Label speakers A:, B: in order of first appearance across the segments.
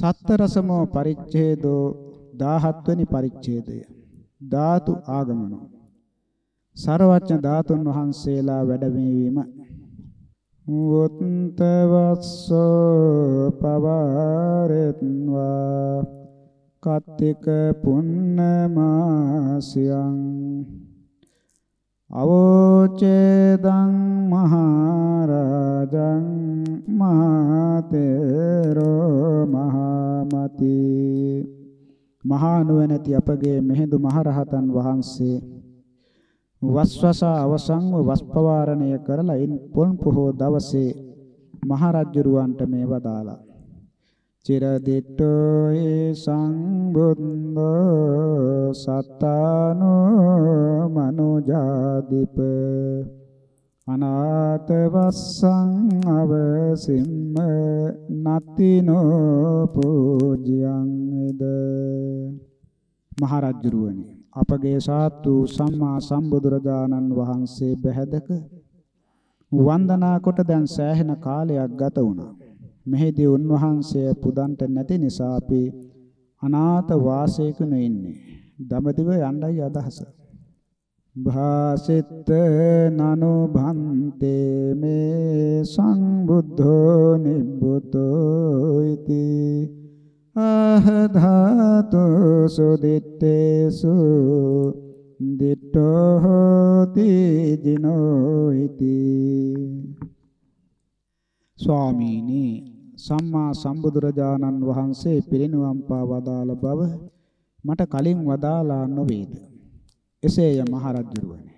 A: සත්තරසමෝ පරිච්ඡේදෝ 17 වෙනි පරිච්ඡේදය. ධාතු ආගමනෝ. සරවඥ ධාතුන් වහන්සේලා වැඩමවීම උත්තවස්සෝ පවාරෙත්වා. කත්තික පුන්නමාසියං. අවෝචේදං මහරජං මහතේරෝ මහමති. මහා නුවණැති අපගේ මෙහෙඳු මහරහතන් වහන්සේ වස්වස අවසන්ව වස්පවාරණය කරලා ඉන් පොන් පොහෝ දවසේ මහරජුරවන්ට මේ වදාලා චිර දිට්ඨෝ සංබුද්ධ සත්තානෝ මනුජාදිප අනාත වස්සං අවසිම්ම නත්තිනෝ පූජ්‍යං එද මහරජුරුවනි අපගේ සාතු සම්මා සම්බුදුරජාණන් වහන්සේ බැහැදක වන්දනා කොට දැන් සෑහෙන කාලයක් ගත වුණා. මෙහිදී උන්වහන්සේ පුදන්ට නැති නිසා අපි අනාථ වාසයකන ඉන්නේ. දඹදිව යන්නයි අදහස. භාසිත නනු භන්තේ මේ සංබුද්ධෝ නිබ්බුතෝ ඉති ආහධාතු සුදිත්තේසු දිට්ඨෝ හෝති ජිනෝ ඉති ස්වාමීනි සම්මා සම්බුදුරජාණන් වහන්සේ පිරිනුවම් පා වදාළ බව මට කලින් වදාලා නොවේද එසේය මහරජුරුවනි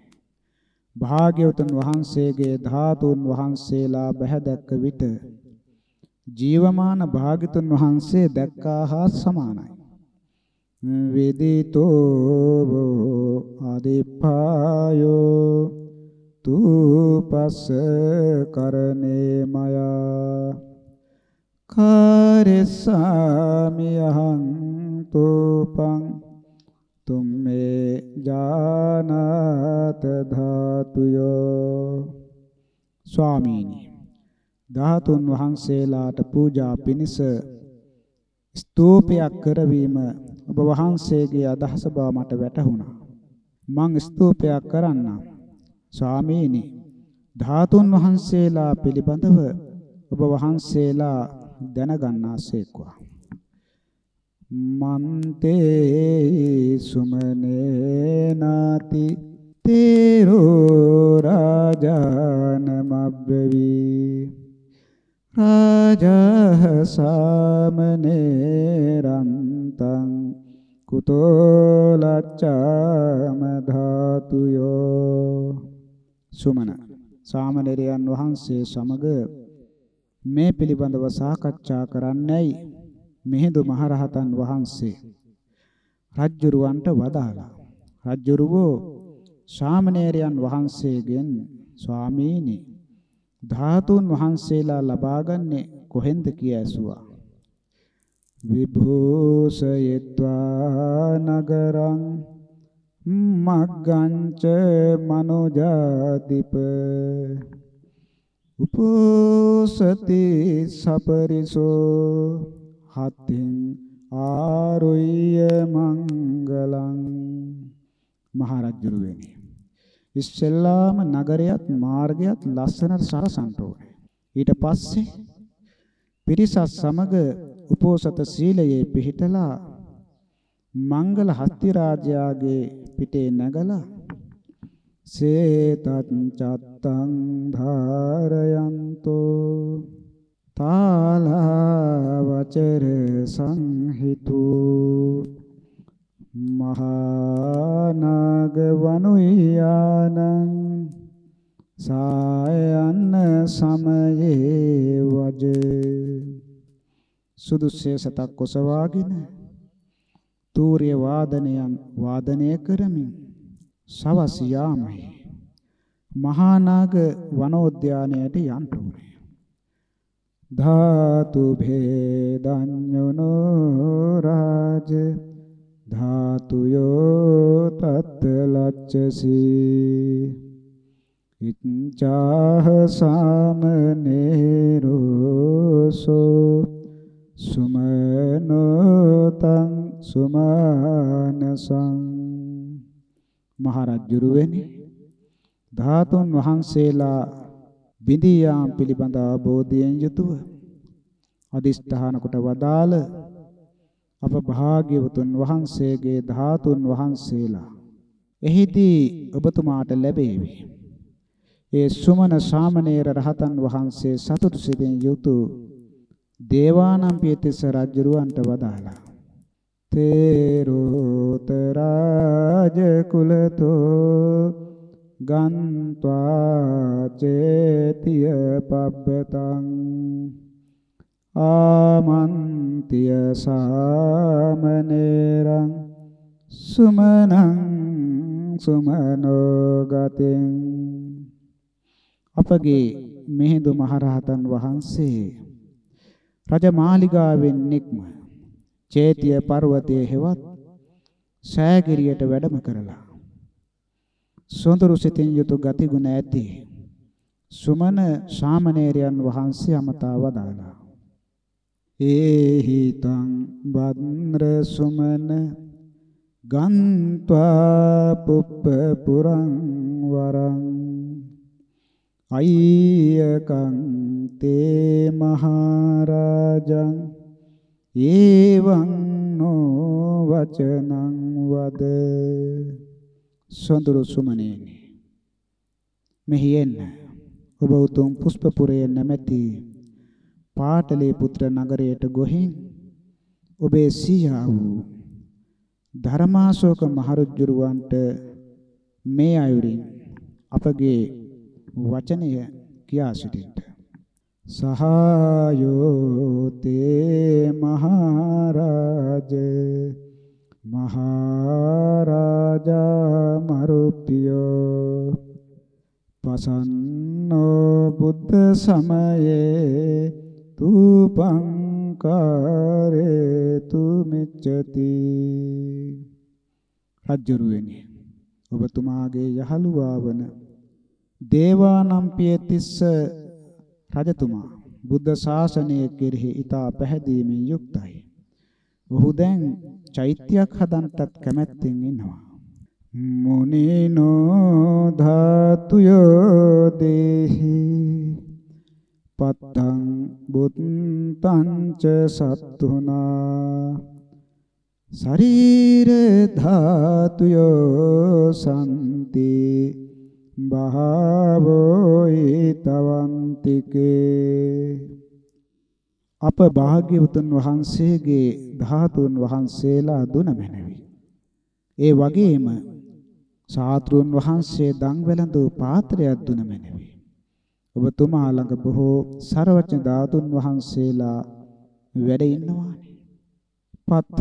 A: භාග්‍යවතුන් වහන්සේගේ ධාතුන් වහන්සේලා බැහැදැක්ක විට ජීවමාන භාග්‍යතුන් වහන්සේ දැක්කා හා සමානයි. වේදිතෝ ආදිපායෝ තුපස්ස කරනේ මයා කාරෙසාමියහං තුපං තුම්මේ ජානත ධාතුයෝ ස්වාමීනි ධාතුන් වහන්සේලාට පූජා පිණිස ස්තූපයක් කරවීම ඔබ වහන්සේගේ අදහස බව මට වැටහුණා. මං ස්තූපයක් කරන්නම්. ස්වාමීනි ධාතුන් වහන්සේලා පිළිබඳව ඔබ වහන්සේලා දැනගන්නාසේක්වා. මන්තේ සුමනේ නාති තේරෝ රාජානමබ්බවී රාජහ සාමනේරන්තං කුතෝ ලච්ඡාම ධාතුයෝ. සුමන. සාමණේරයන් වහන්සේ සමග මේ පිළිබඳව සාකච්ඡා කරන්නයි මිහිඳු මහරහතන් වහන්සේ රජ්ජුරුවන්ට වදාලා රජ්ජුරුවෝ ශාමණේරයන් වහන්සේගෙන් ස්වාමීනි ධාතුන් වහන්සේලා ලබාගන්නේ කොහෙන්ද? කිය ඇසුවා. විභූෂයත්වා නගරං මග්ගංච මනෝජාතිප උපෝසති සපරිසෝ හතින් ආරුය්‍ය මංගලං මහරජුරුවනි. ඉස්සෙල්ලාම නගරයත් මාර්ගයත් ලස්සනට සරසන්න ඕනේ. ඊට පස්සේ පිරිසත් සමග උපෝසත සීලයේ පිහිටලා මංගල හස්ති රාජයාගේ පිටේ නැගලා සේතත් චත්තං ධාරයන්තෝ තාලවචර සංහිතු මහානාග වනුයානං සායන්න සමයේ වජ සුදුසේ සතක් කොසවාගෙන තූර්ය වාදනයන් වාදනය කරමින් සවස් යාමයි මහානාග වනෝද්‍යානයට යන්න ඕනේ. ධාතු භේදඤ්ඤනෝ රාජ ධාතුයෝ තත් ලච්ඡසී. ඉච්ඡාහ සාමනේරෝසෝ සුමනෝතං සුමානසං. මහරජුරුවනි ධාතුන් වහන්සේලා බිඳියාම් පිළිබඳ අවබෝධයෙන් යුතුව අදිස්ථාන කොට වදාළ අප භාග්‍යවතුන් වහන්සේගේ ධාතුන් වහන්සේලා එහිදී ඔබතුමාට ලැබේවි. ඒ සුමන සාමණේර රහතන් වහන්සේ සතුටු සිතින් යුතු දේවානම් පියතිස්ස රජුරවන්ට වදාලා තේරෝතරාජ කුලතෝ ගන්්වා චේතිය පබ්බතං ආමන්තිය සාමනේරං සුමනං සුමනෝ ගතෙන් අපගේ මිහිඳු මහරහතන් වහන්සේ රජමාලිගාවෙන් නික්ම චේතිය පර්වතයේ හෙවත් සෑගිරියට වැඩම කරලා සොඳුරු සිතින් යුතු ගතිගුණ ඇති සුමන ශාමණේරයන් වහන්සේ අමතා වදාලා ඒහිතං බද්ර සුමන ගන්්වා පුප්ප පුරං වරං අයියකං තේ මහරජං ඒවං නෝ වචනං වද සොඳුරු සුමනේනි මෙහි එන්න ඔබ උතුම් පුෂ්පපුරයේ නැමැති පාටලී පුත්‍ර නගරයට ගොහින් ඔබේ සීයා වූ ධර්මාශෝක මහරජුරවන්ට මේ අයුරින් අපගේ වචනය කියා සිටින්න. සහායෝ තේ මහරජ මහරජා මරුප්පියෝ පසන්නෝ බුද්ධ සමයේ තූපං කාරේතු මෙච්චති රජ්ජුරුවනි ඔබතුමාගේ යහළුවා වන දේවානම්පිය තිස්ස රජතුමා බුද්ධ ශාසනය කෙරෙහි ඊතා පැහැදීමෙන් යුක්තයි. ඔහු දැන් චෛත්‍යයක් හදන්නටත් කැමැත්තෙන් ඉන්නවා. මුනිනෝ ධාතුයෝ දේහි පත්තං බුත්තං ච සත්තුනා ශරීර ධාතුයෝ සම්ති බහවෝයි තවන්තිකේ අප භාග්‍යවතුන් වහන්සේගේ ධාතුන් වහන්සේලා දුන මැනවි. ඒ වගේම සාත්‍රුන් වහන්සේ දන් වැළඳූ පාත්‍රයක් දුන මැනවි. ඔබතුමා ළඟ බොහෝ සරවචන ධාතුන් වහන්සේලා වැඩ ඉන්නවානේ. පත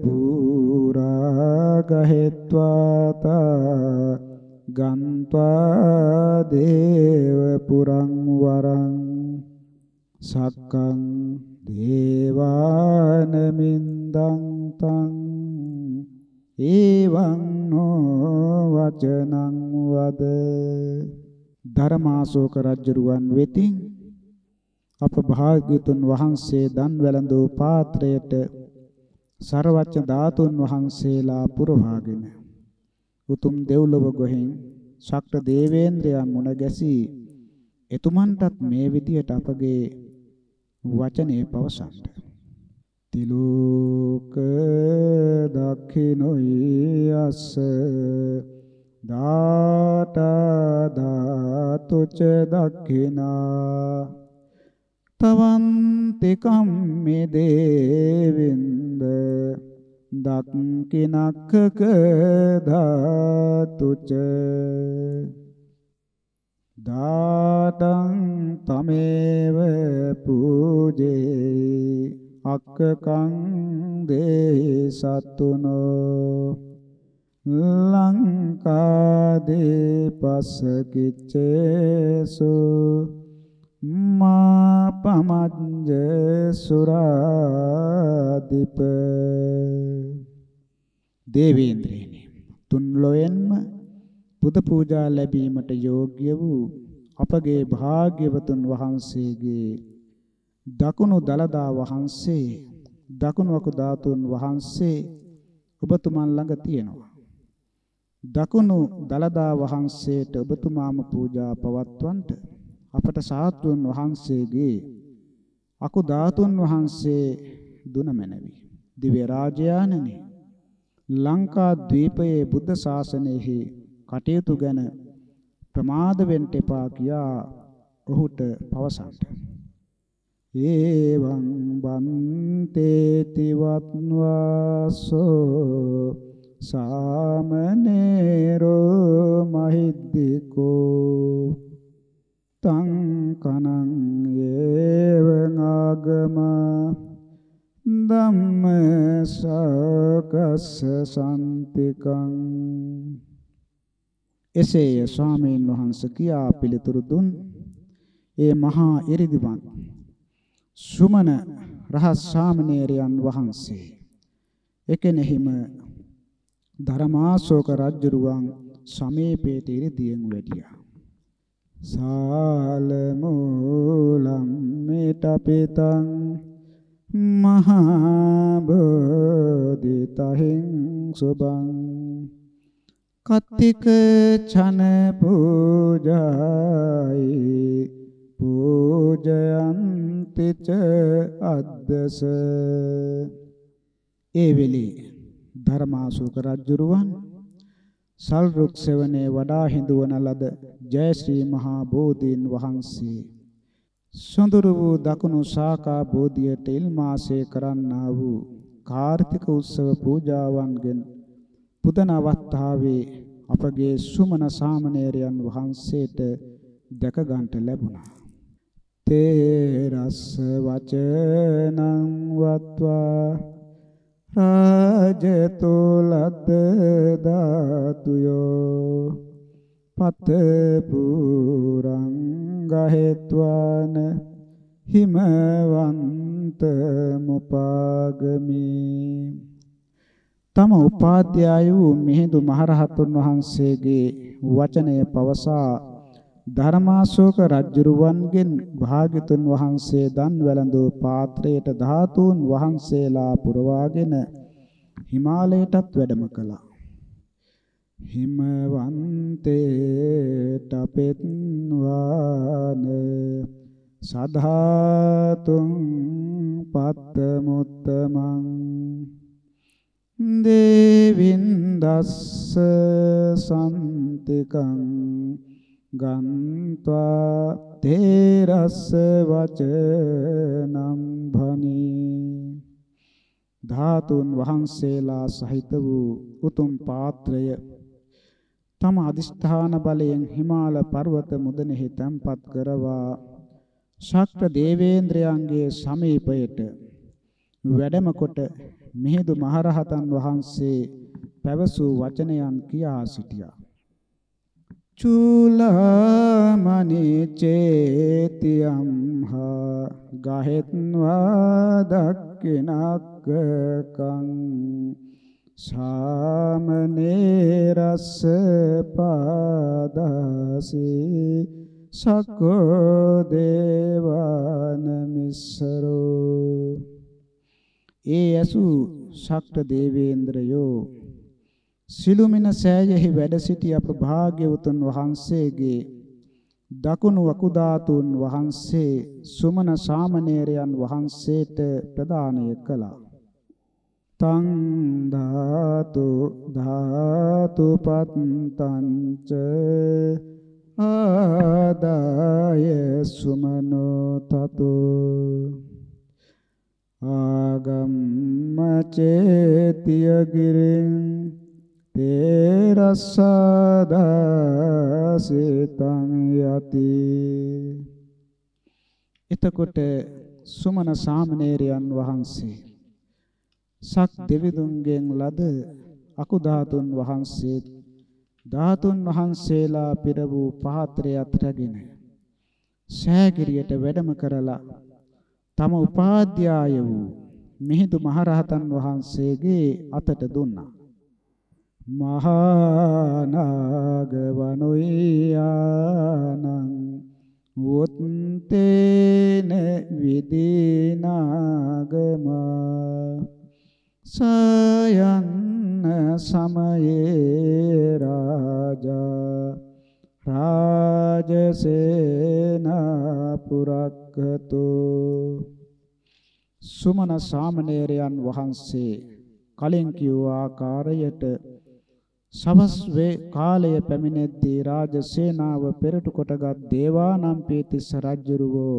A: පුරා ගහෙත්වාතා ගන්්වා දේව පුරං වරං සක්කං දේවාන මින්දං තං එවං නෝ වචනං වද ධර්මාශෝක රජුරුවන් වෙතින් අප භාග්‍යතුන් වහන්සේ දන් වැළඳූ පාත්‍රයට සර්වච්ඡ ධාතුන් වහන්සේලා පුරවාගෙන උතුම් දෙව්ලොව ගොහින් ශක්‍ර දේවේන්ද්‍රයන් මුණ ගැසී එතුමන්ටත් මේ විදියට අපගේ වචනේ පවසන්න. තිලෝක දක්ඛිනොයි අස්ස දාට ධාතුච දක්ඛිනා තවන්ති කම්මේ දේවින්ද දක්කිනක්කක ධාතුච දාතං තමේව පූජේ අක්කකං දේ සතුනෝ ලංකාදේ පසකිච්චේසු මා පමජ්ජ සුරාදිප දේවේන්ද්‍රයනි තුන් ලොයෙන්ම පුද පූජා ලැබීමට යෝග්‍ය වූ අපගේ භාග්‍යවතුන් වහන්සේගේ දකුණු දලදා වහන්සේ දකුණු වකු ධාතුන් වහන්සේ ඔබතුමන් ළඟ තියෙනවා. දකුණු දලදා වහන්සේට ඔබතුමාම පූජා පවත්වන්නට අපට සාත්තුන් වහන්සේගේ අකු ධාතුන් වහන්සේ දුන මැනවි. දිව්‍ය රාජයාණනි ලංකා ද්වීපයේ බුද්ධ ශාසනයෙහි කටයුතු ගැන ප්‍රමාද වෙන්න එපා කියා ඔහුට පවසන්න. ඒවං බන්තේති වත්වාසෝ සාමනේරෝ මහිද්దికෝ තං කනං ඒවං ආගම ධම්ම සකස්ස සම්තිකං. එසේය ස්වාමීන් වහන්සේ කියා පිළිතුරු දුන් ඒ මහා ඉරිදිවන් සුමන රහස් සාමණේරයන් වහන්සේ. එකෙනෙහිම ධර්මාශෝක රජුරුවන් සමීපේට ඉරිදියෙන් වැඩියා. සාලමූලම් මේතපිතං මහා බෝධිතහින් සුබං කත්තික ඡන පූජායි පූජයන්ති ච අද්දස. ඒ වෙලේ ධර්මාශෝක රජුරුවන් සල් රුක් සෙවණේ වඩා හිඳුවන ලද ජයශ්‍රී මහා බෝධීන් වහන්සේ සොඳුරු වූ දකුණු ශාඛා බෝධියට ඉල්මාසේ කරන්නා වූ කාර්තික උත්සව පූජාවන්ගෙන් පුදන අවස්ථාවේ අපගේ සුමන සාමණේරයන් වහන්සේට දැක ගන්නට ලැබුණා. තේ රස වචනං වත්වා රාජතෝලද්ද ධාතුයෝ පත පුරං ගහෙත්වාන හිමවන්ත මුපාගමි තම උපාධ්‍යාය වූ මිහිඳු මහරහතුන් වහන්සේගේ වචනය පවසා ධර්මාශෝක රජුරුවන්ගෙන් භාග්‍යතුන් වහන්සේ දන් වැළඳූ පාත්‍රයට ධාතුන් වහන්සේලා පුරවාගෙන හිමාලයටත් වැඩම කළා. හිමවන්තේට පෙත්වාන සධාතුන් පත්ත මුත්තමං දේවින්දස්ස සම්තිකං ගන්්වා තේරස්ස වචනම් භනි. ධාතුන් වහන්සේලා සහිත වූ උතුම් පාත්‍රය තම අදිෂ්ඨාන බලයෙන් හිමාල පර්වත මුදනෙහි තැන්පත් කරවා ශක්‍ර දේවේන්ද්‍රයන්ගේ සමීපයට වැඩම කොට මිහිඳු මහරහතන් වහන්සේ පැවසූ වචනයන් කියා සිටියා. චූලමනි චේතියම්හ ගහෙත්වා දක්කිනක්කං සාමනේරස්ස පාදාසී සක්කෝ දේවාන මිස්සරෝ ඒ ඇසු ශක්‍ර දේවේන්ද්‍රයෝ සිළුමින සෑයෙහි වැඩ සිටි අප භාග්‍යවතුන් වහන්සේගේ දකුණු වකුධාතුන් වහන්සේ සුමන සාමණේරයන් වහන්සේට ප්‍රදානය කළා. තං ධාතු ධාතු පත්තංච ආදාය සුමනෝ තතෝ. ආගම්ම චේතිය ගිරින් තේරසදාසිතං යති. එතකොට සුමන සාමණේරයන් වහන්සේ සක් දෙවිඳුන්ගෙන් ලද අකු ධාතුන් වහන්සේ ධාතුන් වහන්සේලා පිර වූ පාත්‍රයත් රැගෙන සෑගිරියට වැඩම කරලා තම උපාධ්‍යාය වූ මිහිඳු මහරහතන් වහන්සේගේ අතට දුන්නා. මහා නාග වනුයානං වොත්තේන විදීනාගම සයන්න සමයේ රාජා රාජසේන පුරක්කතු සුමන සාමණේරයන් වහන්සේ කලින් කිව් ආකාරයට සවස් වේ කාලය පැමිණෙද්දී රාජ සේනාව පෙරටු කොටගත් දේවානම්පියතිස්ස රජුරෝ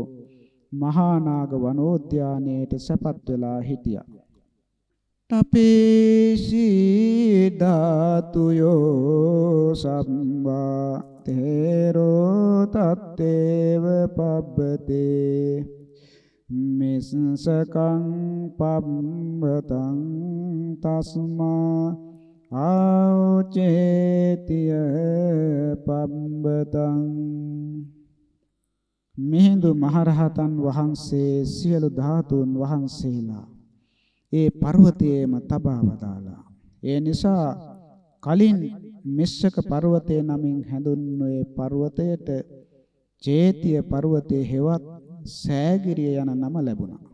A: මහා නාග වනෝද්‍යානයේට සැපත් වෙලා හිටියා. තපේසි ධාතුයෝ සම්වා තේරෝ තත්තේව පබ්බතේ මිස්සකං පබ්බතං තස්මා ආචේතිය පබ්බතං මිහිඳු මහරහතන් වහන්සේ සියලු ධාතුන් වහන්සේලා ඒ පර්වතයේම තබා වදාලා ඒ නිසා කලින් මිස්සක පර්වතය නමින් හැඳුන්වුවේ පර්වතයට චේතිය පර්වතයේ හෙවත් සෑගිරිය යන නම ලැබුණා.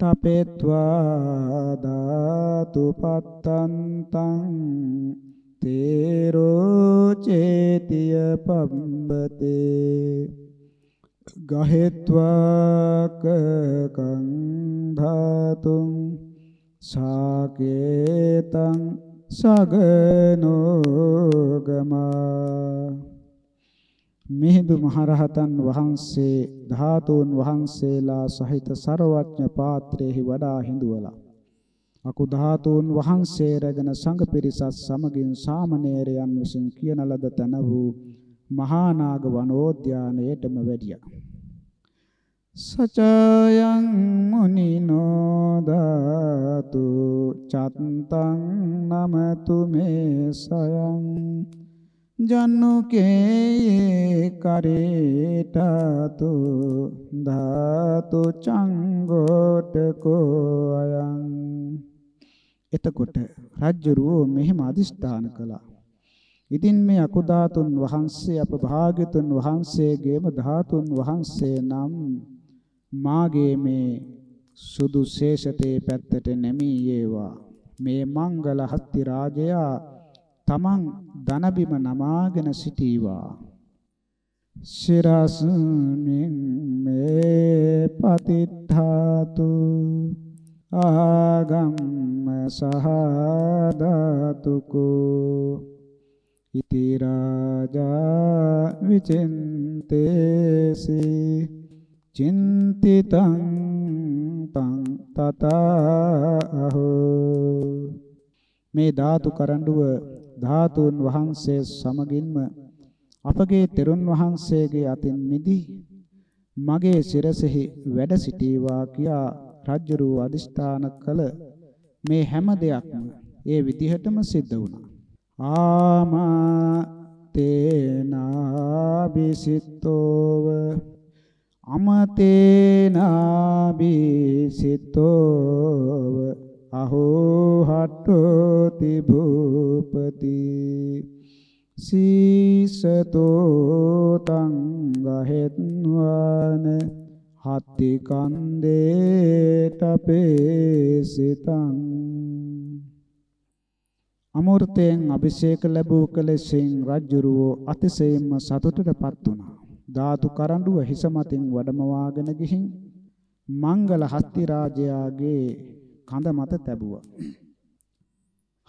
A: තපෙත්වා ධාතු පත්තන්තං තේරෝ චේතිය පම්බතේ. ගහෙත්වා කකං ධාතුං සාකේතං සගනෝගමා මිහිඳු මහරහතන් වහන්සේ ධාතුන් වහන්සේලා සහිත ਸਰවඥ පාත්‍රයේහි වඩා හිඳුවලා අකු ධාතුන් වහන්සේ රැගෙන සංඝ පිරිසත් සමගින් සාමණේරයන් විසින් කියන ලද තන වූ මහා නාග වනෝද්‍යානයේටම වැඩියා. සචයං මුනිනෝ ධාතු චත්තං නමතු මේ සයං. ජනුකේ කරේටතු ධාතු චංගෝටකෝ අයං එතකොට රජ්ජුරුව මෙහෙම අදිෂ්ඨාන කළා. ඉතින් මේ අකුධාතුන් වහන්සේ අප භාග්‍යතුන් වහන්සේගේම ධාතුන් වහන්සේ නම් මාගේ මේ සුදු ශේෂතේ පැත්තට නැමී යේවා මේ මංගල හත්ති රාජයා තමන් දනබිම නමාගෙන සිටීවා. සිරස්මින් මේ පතිත්ථාතු ආගම්ම සහදාතුකෝ. ඉති රාජා විචින්තේසි චින්තිතං තං තතා අහෝ මේ ධාතු කරඬුව ධාතුන් වහන්සේ සමගින්ම අපගේ තෙරුන් වහන්සේගේ අතින් මිදී මගේ සිරසෙහි වැඩ සිටීවා කියා රජ්ජුරු අදිෂ්ඨාන කළ මේ හැම දෙයක්ම ඒ විදිහටම සිද්ධ වුණා. ආමා තේනාබිසිතෝව අමතේනාබිසිතෝව අහෝ හට්ටෝති භූපති සීසතෝ තං ගහෙත්වාන හත්ති කන්දේ තපේසිතං අමෘතයෙන් අභිෂේක ලැබූ කලෙසින් රජ්ජුරුවෝ අතිශයින්ම සතුටටපත් වුණා. ධාතු කරඬුව හිස මතින් වඩමවාගෙන ගිහින් මංගල හස්ති රාජයාගේ කඳ මත තැබුවා.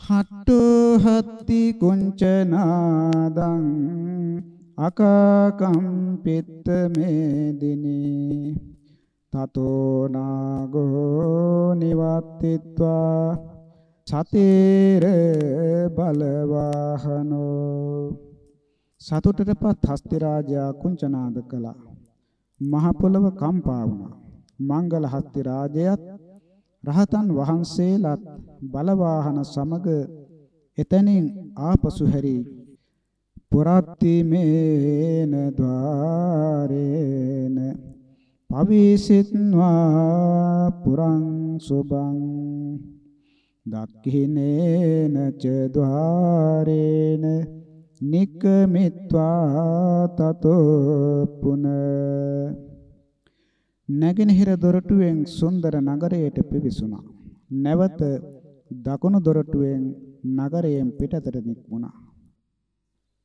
A: හට්ටෝ හත්ති කුංචනාදං අකකම්පිත මේදිනේ තතෝ නාගෝ නිවත්තිත්වා සතේර බලවාහනෝ සතුටටපත් හස්ති රාජයා කුංචනාද කළා. මහ පොළව කම්පා වුණා. මංගල හස්ති රාජයත් රහතන් වහන්සේලාත් බලවාහන සමග එතනින් ආපසු හැරි පුරත්ති මේන ద్వාරේන පවිසිට්වා පුරං සුබං දක්ඛිනේන ච ద్వාරේන නික්මිත්වා තතෝ පුන නැගෙනහිර දොරටුවෙන් සුන්දර නගරයට පිවිසුණා. නැවත දකුණු දොරටුවෙන් නගරයෙන් පිටතට නික්මුණා.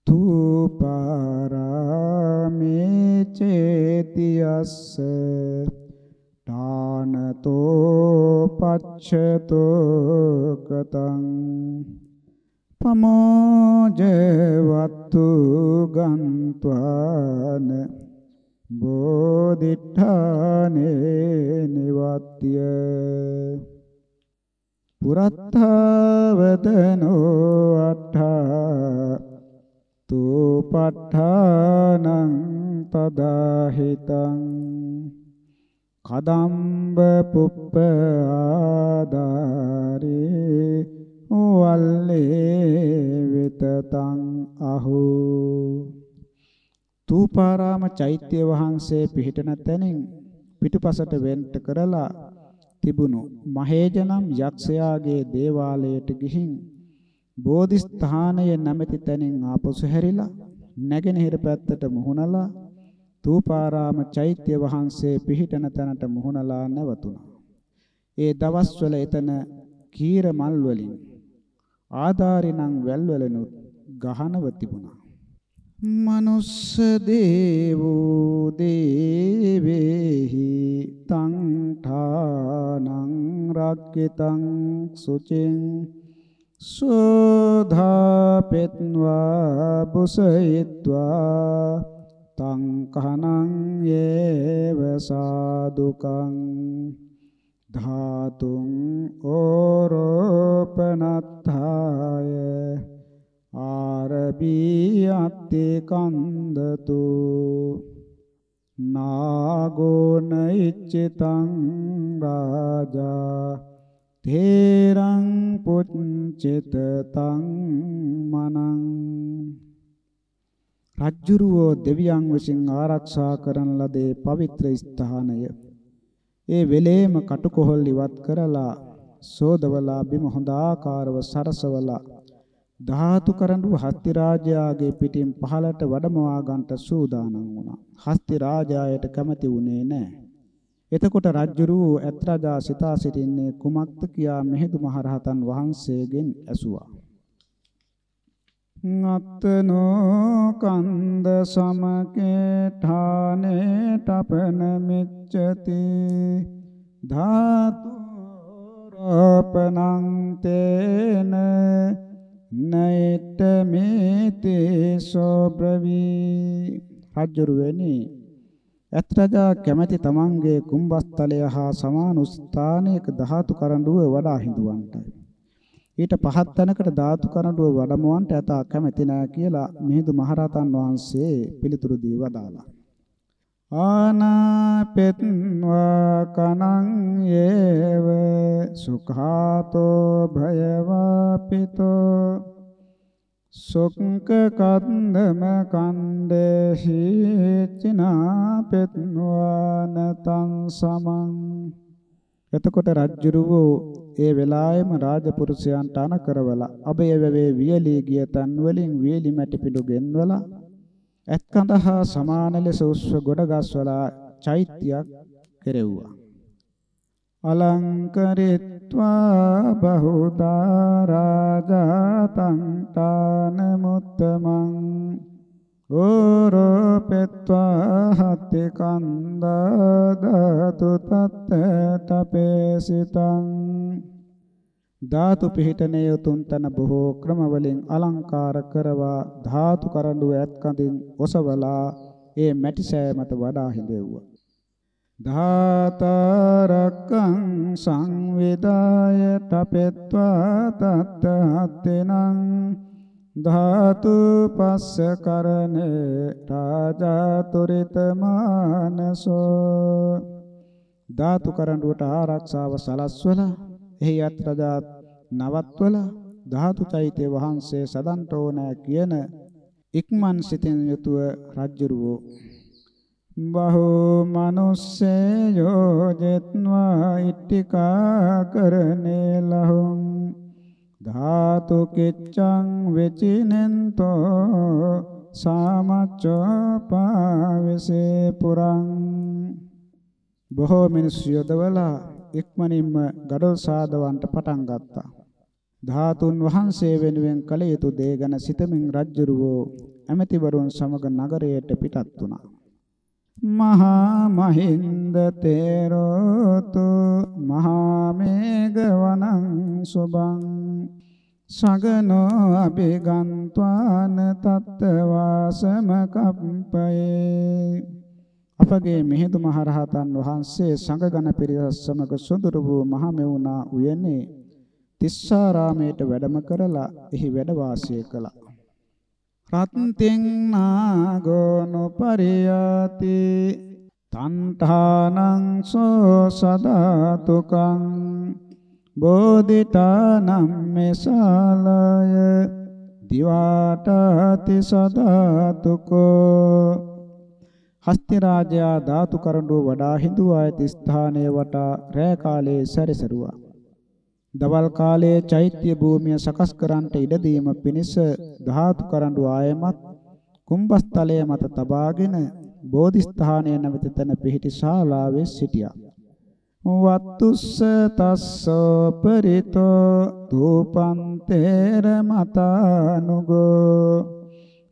A: තූපාරාමේ චේතියස්ස ඨානතෝ පච්ඡතෝ කතං පමෝජවත්තු ගන්්වාන බෝධිඨානේ නිවත්‍ය පුරත්තවදනෝ අට්ඨා තුපට්ඨානං තදාහිතං කදම්බ පුප්ප ආදාරේ වල්ලේ විතතං අහෝ. තූපාරාම චෛත්‍ය වහන්සේ පිහිටන තැනින් පිටුපසට වෙන්ට කරලා තිබුණු මහේජනම් යක්ෂයාගේ දේවාලයට ගිහින් බෝධිස්ථානයේ නැමැති තැනින් ආපසු හැරිලා නැගෙනහිර පැත්තට මුහුණලා තූපාරාම චෛත්‍ය වහන්සේ පිහිටන තැනට මුහුණලා නැවතුණා. ඒ දවස්වල එතන කීර මල් වලින් ආධාරිනම් වැල් වලනුත් ගහනව තිබුණා. මනුස්ස දේවෝ දේවේහි තං ඨානං රක්කිතං සුචින් සෝධාපෙත්වා බුසයිත්වා තං කහනං යේව සාදුකං ධාතුං ඕරෝපනත්ථාය ආරබීයත්ති කන්දතු නාගෝන ඉච්චිතං රාජා තේරං පුච්චිත තං මනං රජ්ජුරුවෝ දෙවියන් විසින් ආරක්ෂා කරන ලදේ පවිත්‍ර ස්ථානය ඒ වෙලේම කටුකොහල් ඉවත් කරලා සෝදවලා බිම හොඳ ආකාරව සරසවලා ධාතු කරඬු හස්ති රාජයාගේ පිටින් පහළට වඩමවා ගන්නට සූදානම් වුණා. හස්ති රාජයායට කැමති වුණේ නැහැ. එතකොට රජ්ජුරු ඇත් රජා සිතා සිටින්නේ කුමක්ද කියා මෙහෙදු මහරහතන් වහන්සේගෙන් ඇසුවා. නත්තනෝ කන්ද සමකේ ඨානේ තපන මිච්ඡති. ධාතු රෝපණං තේන නයිත මේතේ සෝබ්‍රවි. රජ්ජුරුවනි ඇත්රජා කැමැති තමන්ගේ කුම්බස්තලය හා සමාන ස්ථානයක ධාතු කරඬුව වඩා හිඳුවන්ටයි ඊට පහත් තැනකට ධාතු කරඬුව වඩමවන්ට ඇතා කැමැති නෑ කියලා මිහිඳු මහරහතන් වහන්සේ පිළිතුරු දී වදාලා. ආනාපෙත්වා කනං යේව සුඛාතෝ භයවාපිතෝ සොක්ක කන්දම කණ්ඩේහි චිනාපෙත්වාන තං සමං එතකොට රජ්ජුරුවෝ ඒ වෙලාවෙම රාජපුරුෂයන්ට අන කරවලා අබය වැවේ වියලී ගිය තන් වලින් වියලි මැටි පිඩු ගෙන්වලා ඇත්කඳහා සමාන ලෙස උස්ව ගොඩගස්වලා චෛත්‍යයක් කෙරෙව්වා. අලංකරිත්වා බහුදා රාජාතං තාන මුත්තමං ඕරෝපෙත්වා හත්ති කන්දදතු තත්ත තපේසිතං ධාතු පිහිටනේ උතුම් තන බොහෝ ක්‍රම වලින් අලංකාර කරවා ධාතු කරඬුව ඇත් කඳින් ඔසවලා ඒ මැටි සෑය මත වඩා හිඳෙව්වා. ධාතරක්කං සංවේදාය තපෙත්වා තත්ත හත්තෙනං. ධාතු පස්ස කරනේ රාජාතුරිත මානසෝ. ධාතු කරඬුවට ආරක්ෂාව සලස්වලා එහි යත්‍රදා නවත්වලා ධාතු චෛත්‍ය වහන්සේ සදන්ට ඕනෑ කියන ඉක්මන් සිතෙන් යුතුව රජ්ජුරුවෝ. බහෝ මනුස්සේ යෝජෙත්වා ඉට්ටිකා කරනේ ලහුම් ධාතු කිච්ඡං වෙචිනෙන්තෝ සාමච්චෝ පාවසේ පුරං බොහෝ මිනිස්සු යොදවලා ඉක්මනින්ම ගඩොල් සාදවන්ට පටන් ගත්තා. ධාතුන් වහන්සේ වෙනුවෙන් කළ යුතු දේ ගැන සිතමින් රජ්ජුරුවෝ ඇමතිවරුන් සමග නගරයට පිටත් වුණා. මහා මහින්ද තේරෝතු මහා මේඝවනං සුභං සගනෝ අභිගන්්වාන තත්වාසම කම්පයේ. අපගේ මිහිඳු මහරහතන් වහන්සේ සංඝගණ පිරිස සමග සොඳුරු වූ මහමෙවුනා උයනේ තිස්සාරාමයට වැඩම කරලා එහි වැඩ වාසය කළා. රත්තිං නාගෝනු පරියාති තණ්ඨානං සෝ සදාතුකං බෝධිතානම් මෙසාලය දිවාටති සදාතුකෝ හස්ති රාජයා ධාතු කරඬුව වඩා හිඳු ආයත ස්ථානයේ වටා රෑ කාලයේ සැරිසරුවා දවල් කාලයේ චෛත්‍ය භූමිය සකස් කරන්නට ඉඩ දීම පිණිස ධාතු කරඬු ආයමත් කුම්භස්තලයේ මත තබාගෙන බෝධිස්ථානයේ නැවත තැන පිහිටි ශාලාවේ සිටියා. වත්තුස්ස තස්සෝ පරිතෝ දූපන්තේර මතානුගෝ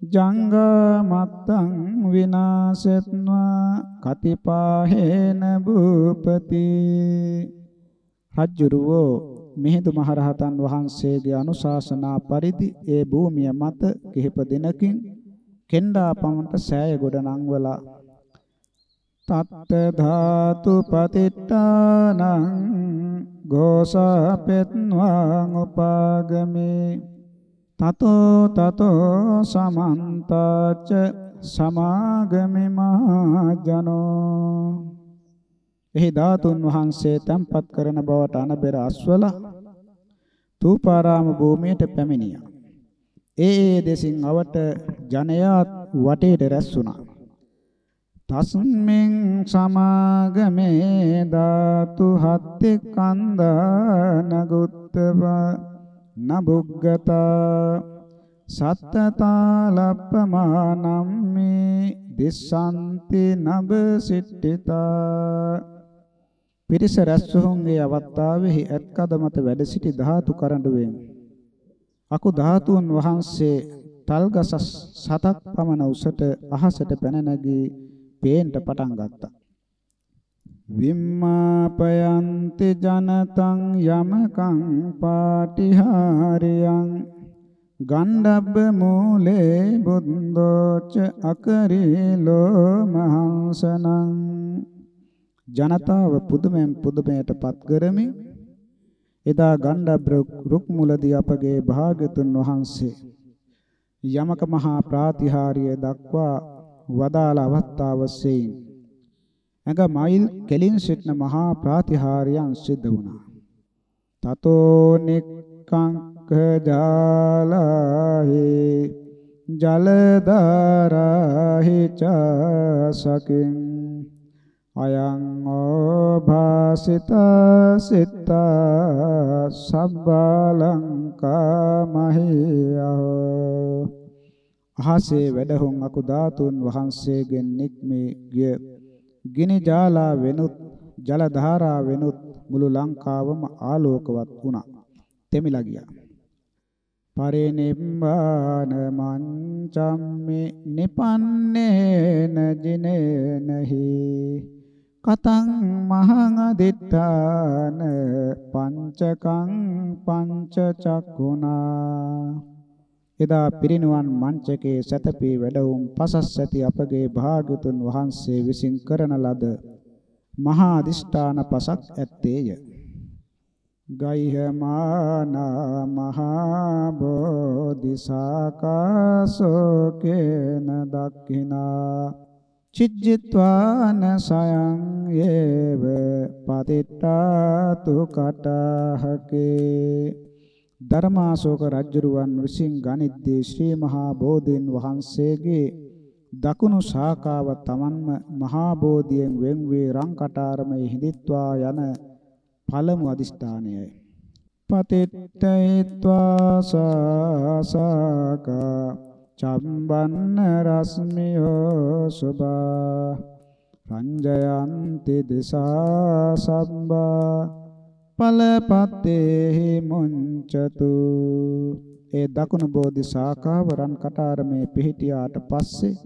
A: ජංගා මත්තං විනාශෙත්වා කතිපාහේන භූපති රජ්ජුරුවෝ මිහිඳු මහරහතන් වහන්සේගේ අනුශාසනා පරිදි ඒ භූමිය මත කිහිප දිනකින් කෙන්ඩා පමණට සෑය ගොඩ නංවලා තත්ත ධාතු පතිට්ඨානං ගෝසපෙත්වාං උපාගමේ තතෝ තතෝ සමන්තච සමාගමේ මහජනෝ එහි ධාතුන් වහන්සේ තැන්පත් කරන බවට අනබෙර අස්වල තූපාරාම භූමියට පැමිණියා. ඒ ඒ දෙසින් අවට ජනයා වටේට රැස් වුණා. තස්මින් සමාගමේ ධාතු හත්ති කන්දනගුත්තව නබුග්ගතා සත්තතාලප්පමානම් මේ දිස්සන්ති නබ සිට්ඨිතා පිරිස රැස්වුන්ගේ අවස්ථාවෙහි ඇත්කද මත වැඩ සිටි ධාතු කරඬුවෙන් අකු ධාතුන් වහන්සේ තල්ගස සතක් පමණ උසට අහසට පැන නැගී පේන්න පටන් ගත්තා. විම්මාපයන්ති ජනතං යමකං පාටිහාරියං ගණ්ඩබ්බ මූලේ බුද්ධෝච අකරීලෝ මහංසනං ජනතාව පුදුමෙන් පුදුමයටපත් කරමින් එදා ගණ්ඩබ්‍ර රුක් මුලදී අපගේ භාග්‍යතුන් වහන්සේ යමක මහා ප්‍රාතිහාර්ය දක්වා වදාළ අවස්ථාවසෙයින් ඇඟ මයිල් කෙලින් සිටන මහා ප්‍රාතිහාර්යයන් සිද්ධ වුණා. තතෝ නික්කංක ජාලාහි ජලදාරාහි චසකින් අයං ඕභාසිත සිත සබ්බලංකා මහියෝ අහසේ වැඩහුන් අකු ධාතුන් වහන්සේගෙන් නික්මේ ගිය. ගිනි ජාලා වෙනුත් ජල ධාරා වෙනුත් මුළු ලංකාවම ආලෝකවත් වුණා. තෙමිලා ගියා. පරිනිම්බාන මංචම්මේ නිපන්නේන ජිනේනහි. කතං මහං අදිත්තාන පංචකං පංච චක්කුණා එදා පිරිනුවන් මංචකේ සතපී වැඩවුම් පසස් ඇති අපගේ භාග්‍යතුන් වහන්සේ විසින් කරන ලද මහා අදිෂ්ඨාන පසක් ඇත්තේය. ගයිහමානා මහා බෝධිසාකාසෝ කේන දක්ඛිනා චිජ්ජිත්වාන සයං යේව පතිට්ඨාතු කටහකේ ධර්මාශෝක රජුරුවන් විසින් ගනිද්දී ශ්‍රී මහා බෝධීන් වහන්සේගේ දකුණු ශාඛාව තමන්ම මහා බෝධියෙන් වෙන් වී රං කටාරමේ හිඳිත්වා යන පළමු අදිෂ්ඨානයයි. පතිට්ඨිත්වා සාසකා චම්බන්න රස්මියෝ සුභා. රංජයන්ති දිසා සම්බා. පලපත්තේහි මුංචතු ඒ දකුණු බෝධි ශාඛාව රන් කටාරමේ පිහිටියාට පස්සේ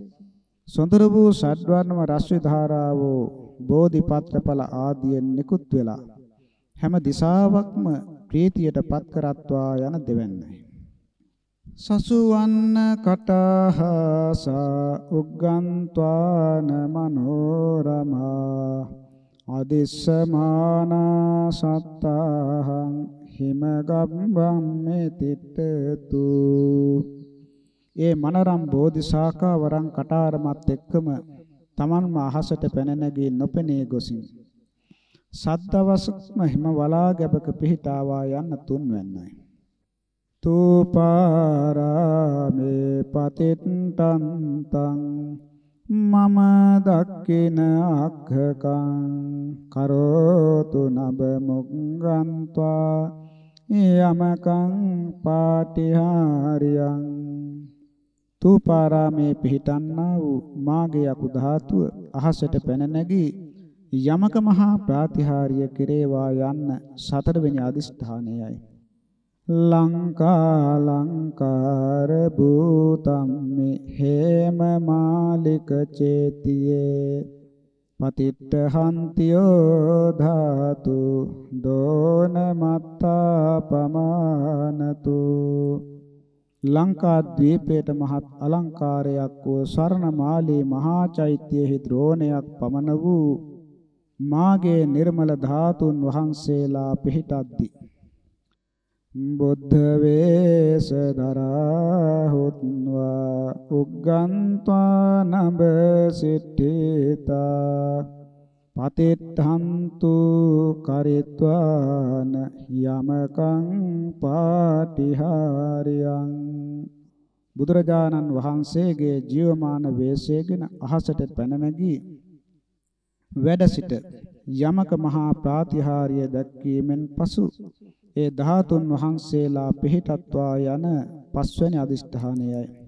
A: සොඳුරු වූ ෂඩ්වර්ණම රශ්මි ධාරාවෝ බෝධිපත්‍රඵල ආදියෙන් නිකුත් වෙලා හැම දිශාවක්ම ප්‍රීතියට පත් කරත්වා යන දෙවන්නයි. සසුවන්න කටහසා උග්ගන්්වාන මනෝරමා අදිස්සමානා සත්තාහං හිමගම්බම් මෙතිට්ඨතු ඒ මනරම් බෝධිසාඛා වරන් කටාරමත් එක්කම තමන්ම අහසට පැන නැගී නොපෙනී ගොසින්. සද්දවසක්ම හිම වලා ගැබක පිහිටාවා යන්න තුන්වැන්නයි. තූපාරාමේ පතිත්තං තං මම දක්කින අක්ඛකං කරෝතු නබ මුග්ගන්්වා. යමකං පාටිහාරියං. තූපාරාමේ පිහිටන්නා වූ මාගේ අකු ධාතුව අහසට පැන නැගී යමක මහා ප්‍රාතිහාර්ය කෙරේවා යන්න සතරවෙනි අදිෂ්ඨානයයි. ලංකා ලංකාර භූතම්මි හේම මාලික චේතියේ පතිට්ඨහන්තියෝ ධාතු දෝන මත්තා පමානතු ලංකා ද්වීපයට මහත් අලංකාරයක් වූ ස්වර්ණමාලී මහා චෛත්‍යයෙහි ද්‍රෝණයක් පමණ වූ මාගේ නිර්මල ධාතුන් වහන්සේලා පිහිටද්දී බුද්ධ වේස දරා හුත්වා උග්ගන්්වා නබ සිට්ඨිතා පතිත්තන්තු කරිත්වාන යමකං පාටිහාරියං. බුදුරජාණන් වහන්සේගේ ජීවමාන වේශයේගෙන අහසට පැන නැගී වැඩ සිට යමක මහා ප්‍රාතිහාර්ය දැක්වීමෙන් පසු ඒ ධාතුන් වහන්සේලා පිහිටත්වා යන පස්වැනි අදිෂ්ඨානයයි.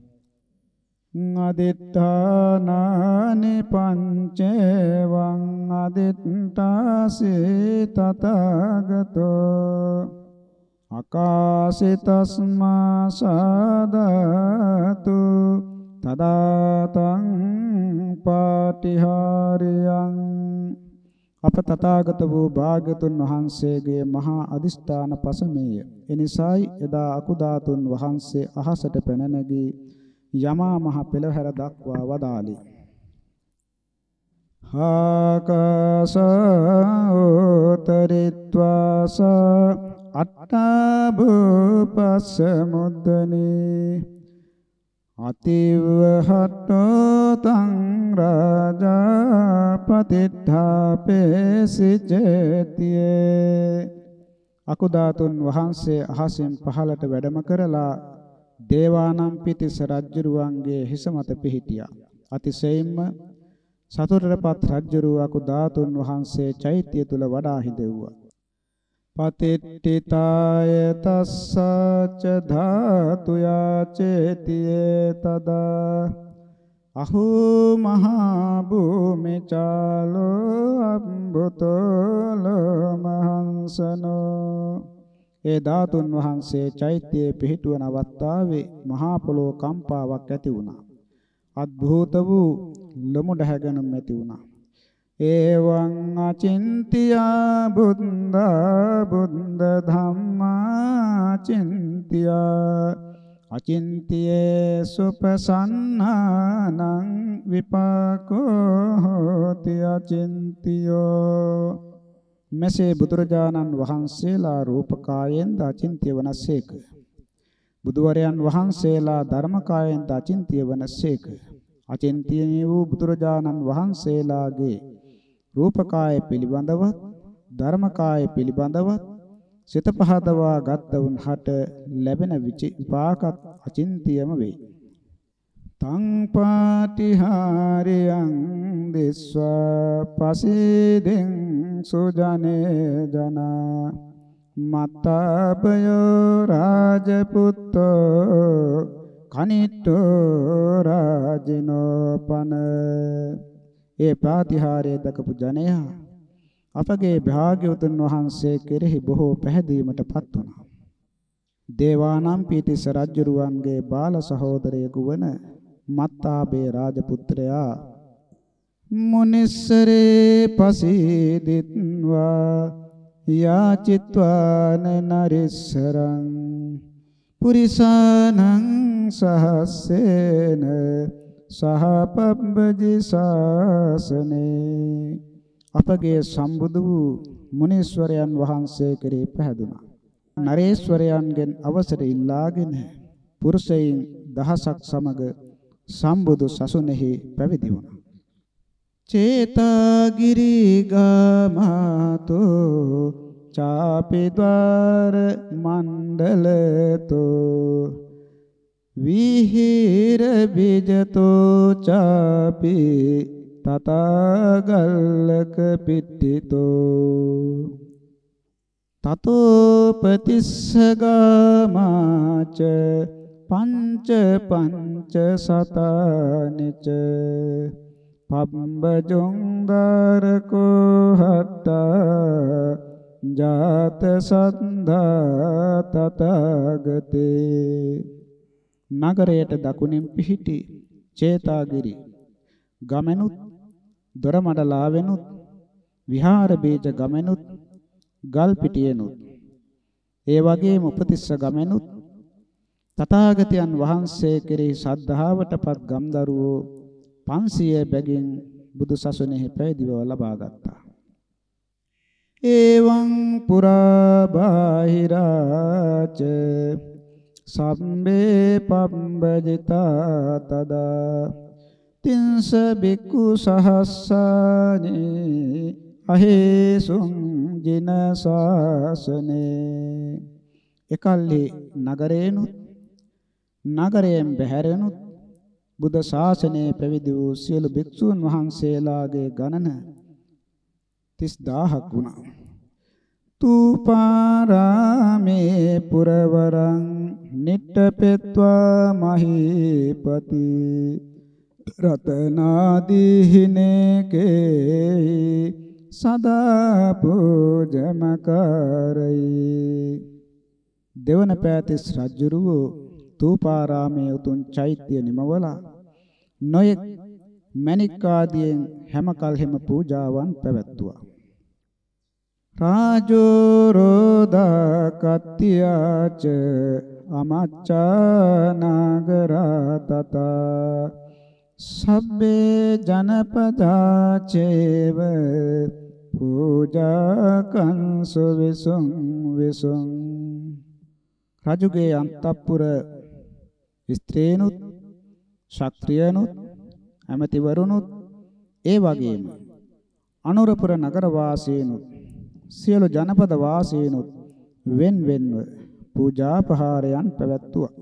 A: අදිත්තානානි පංචේවං අදිත්තාසේ තතගතෝ අකාසිතස්මා සාදතු තදාතං පාටිහාරියං. අප තථාගත වූ භාග්‍යතුන් වහන්සේගේ මහා අදිෂ්ඨාන පසමේය. එනිසායි එදා අකුධාතුන් වහන්සේ අහසට පැන නැගී යමා මහ පෙළහැර දක්වා වදාළේ. ආකාසෝතරිත්වාස අට්ඨභූපස්ස මුද්දනේ අතිවහට්ටෝ තං රාජා පතිත්ථාපේසිචේතියේ අකුධාතුන් වහන්සේ අහසින් පහළට වැඩම කරලා දේවානම් පිටිස රජ්ජුරුවන්ගේ හිස මත පිහිටියා. අතිශයින්ම සතුටටපත් රජ්ජුරුව අකුධාතුන් වහන්සේ චෛත්‍ය තුල වඩා හිඳෙව්වා. පතිට්ඨිතාය තස්සච ධාතු යාචේතියේ තදා අහෝ මහා භූමි චාලෝ අම්බුතෝ මහංසනෝ ඒ ධාතුන් වහන්සේ චෛත්‍යයේ පිහිටුවන අවස්ථාවේ මහා පොළොව කම්පාවක් ඇති වුණා. අద్භූත වූ ලොමු ඩහැගනුම් ඇති වුණා. එවං අචින්තියා බුද්ධ බුද්ධ ධම්මා චින්තියා. අචින්තියේ සුපසන්නානං විපාකෝ හෝති අචින්තියෝ. මෙසේ බුදුරජාණන් වහන්සේලා රූපකායෙන් අචින්තිය වනසේක. බුදුවරයන් වහන්සේලා ධර්මකායෙන් අචින්තිය වනසේක. අචින්තිය වූ බුදුරජාණන් වහන්සේලාගේ රූපකාය පිළිබඳවත් ධර්මකාය පිළිබඳවත් සිත පහදවා ගත්ත උන්හට ලැබෙන විපාකත් අචින්තියම වෙයි. තං පාටිහාරියං දිස්වා පසීදෙන් සුජනේ ජනා මත්තාපයෝ රාජපුත්තෝ කනිට්ටෝ රාජිනෝපන ඒ ප්‍රාතිහාර්ය දකපු ජනයා අපගේ භාග්‍යවතුන් වහන්සේ කෙරෙහි බොහෝ පැහැදීමටපත් වුණා. දේවානම් පීතිස්ස රජුරුවන්ගේ බාල සහෝදරයෙකු වන මත්තාබේ රාජපුත්‍රයා මුනිස්සරේ පසීදිත්වා යාචිත්වාන නරිස්සරං පුරිසානං සහස්සේන සහපබ්බජි ශාසනේ අපගේ සම්බුදු වූ මුනීශ්වරයන් වහන්සේ කෙරෙහි පැහැදුනා. නරේශ්වරයන්ගෙන් අවසර ඉල්ලාගෙන පුරුෂයින් දහසක් සමග සම්බුදු සසුනේහි පැවිදි වුණා. චේතාගිරි ගාමතෝ චාපිද්වාර මණ්ඩලතෝ විහිර බිජතෝ චාපි තථාගල්ලක පිට්ඨිතෝ. තතෝ ප්‍රතිස්සගාමාච පංච පංච සතානිච. පබ්බජොං දරකෝ හට්ටා ජාත සන්ධා තතගතේ නගරයට දකුණින් පිහිටි චේතාගිරි ගමනුත් දොරමඩලාවෙනුත් විහාර බීජ ගමනුත් ගල් පිටියෙනුත් ඒ වගේම උපතිස්ස ගමනුත් තථාගතයන් වහන්සේ කෙරෙහි සද්ධාවටපත් ගම්දරුවෝ 500 බැගින් බුදු සසුනේහි පැවිදිව ලබා ගත්තා. එවං පුරා බාහිරාච සම්බේ පම්බජිතා තදා තින්ස බික්කු සහස්සානේ අහේසුං ජින ශාසනේ එකල්හි නගරේනුත් නගරයෙන් බැහැරෙනුත් බුද්ධ ශාසනයේ පැවිදි වූ සියලු භික්ෂූන් වහන්සේලාගේ ගණන 30000ක් වුණා. තූපාරාමේ පුරවරං නිට්ඨපෙත්වා මහීපති රතනාදීහිනේකේ සදා පූජමකරයි දෙවන පෑතිස් රජුරුව තූපාරාමයේ උතුම් චෛත්‍ය නිමවලා නොයෙක් මණික් ආදියෙන් හැම කල්හිම පූජාවන් පැවැත්තුවා. රාජෝරෝදා කත්තියාච අමච්චා නාගරා තතා සබ්බේ ජනපදා චේව පූජා කංසු විසුං විසුං රජුගේ අන්තපුර ස්ත්‍රීනුත් ශාක්‍ත්‍රියනුත් ඇමතිවරුනුත් ඒ වගේම අනුරපුර නගර වාසීනුත් සියලු ජනපද වාසීනුත් wen wenව පූජා පහාරයන් පැවැත්තුවා.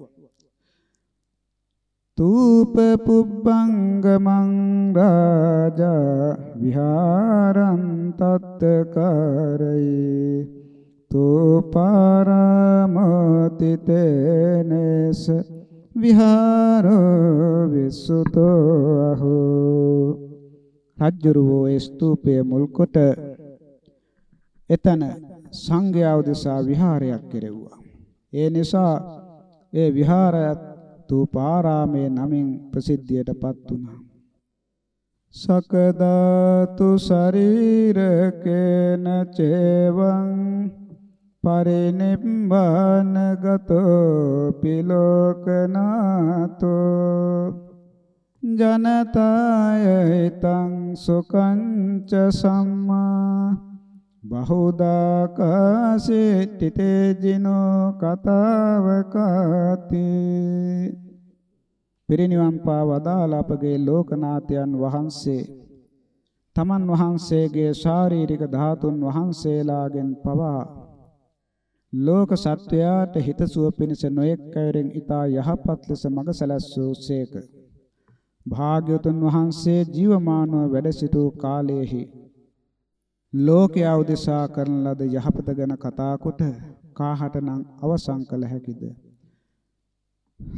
A: තූප පුබ්බංගමං රාජා විහාරං තත්කරේ තෝපාරාමතිතේනස විහාරෝ විසුතෝ අහෝ රජ්ජුරුවෝ ඒ ස්තූපය මුල් කොට එතන සංඝයා උදෙසා විහාරයක් කෙරෙව්වා. ඒ නිසා ඒ විහාරයත් තූපාරාමේ නමින් ප්‍රසිද්ධියටපත් වුණා. සකදාතු ශරීරකේන චේවං පරිනිබ්බාන ගතෝ පිලෝකනාතෝ ජනතායයිතං සුකංච සම්මා බහුදාකාශිතේ ජිනෝ කතාවකාති පිරිනිවන් පා වදාළ අපගේ ලෝකනාථයන් වහන්සේ තමන් වහන්සේගේ ශාරීරික ධාතුන් වහන්සේලාගෙන් පවා ලෝක සත්වයාට හිතසුව පිණිස නොයෙක් අයුරින් ඊතා යහපත් ලෙස මඟ සැලැස්සූසේක. භාග්‍යවතුන් වහන්සේ ජීවමානව වැඩ සිටු කාලයේහි ලෝකයා උදෙසා කරන ලද යහපත ගැන කතා කොට කාහටනම් අවසන් කළ හැකිද?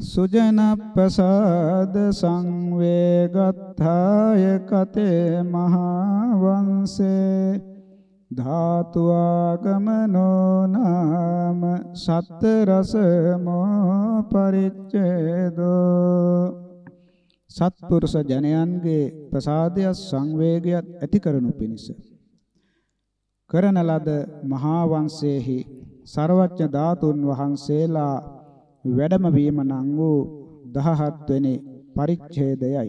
A: සුජන ප්‍රසාද සංවේගත්තාය කතේ මහා වංශේ ධාතු ආගමනෝ නාම සත්ත රස මෝ පරිච්ඡේදෝ සත්පුරුෂ ජනයන්ගේ ප්‍රසාදය සංවේගයත් ඇති කරනු පිණිස කරන ලද මහා වංශයේහි ਸਰවඥ ධාතුන් වහන්සේලා වැඩම වීම නම් වූ 17 වෙනි පරිච්ඡේදයයි.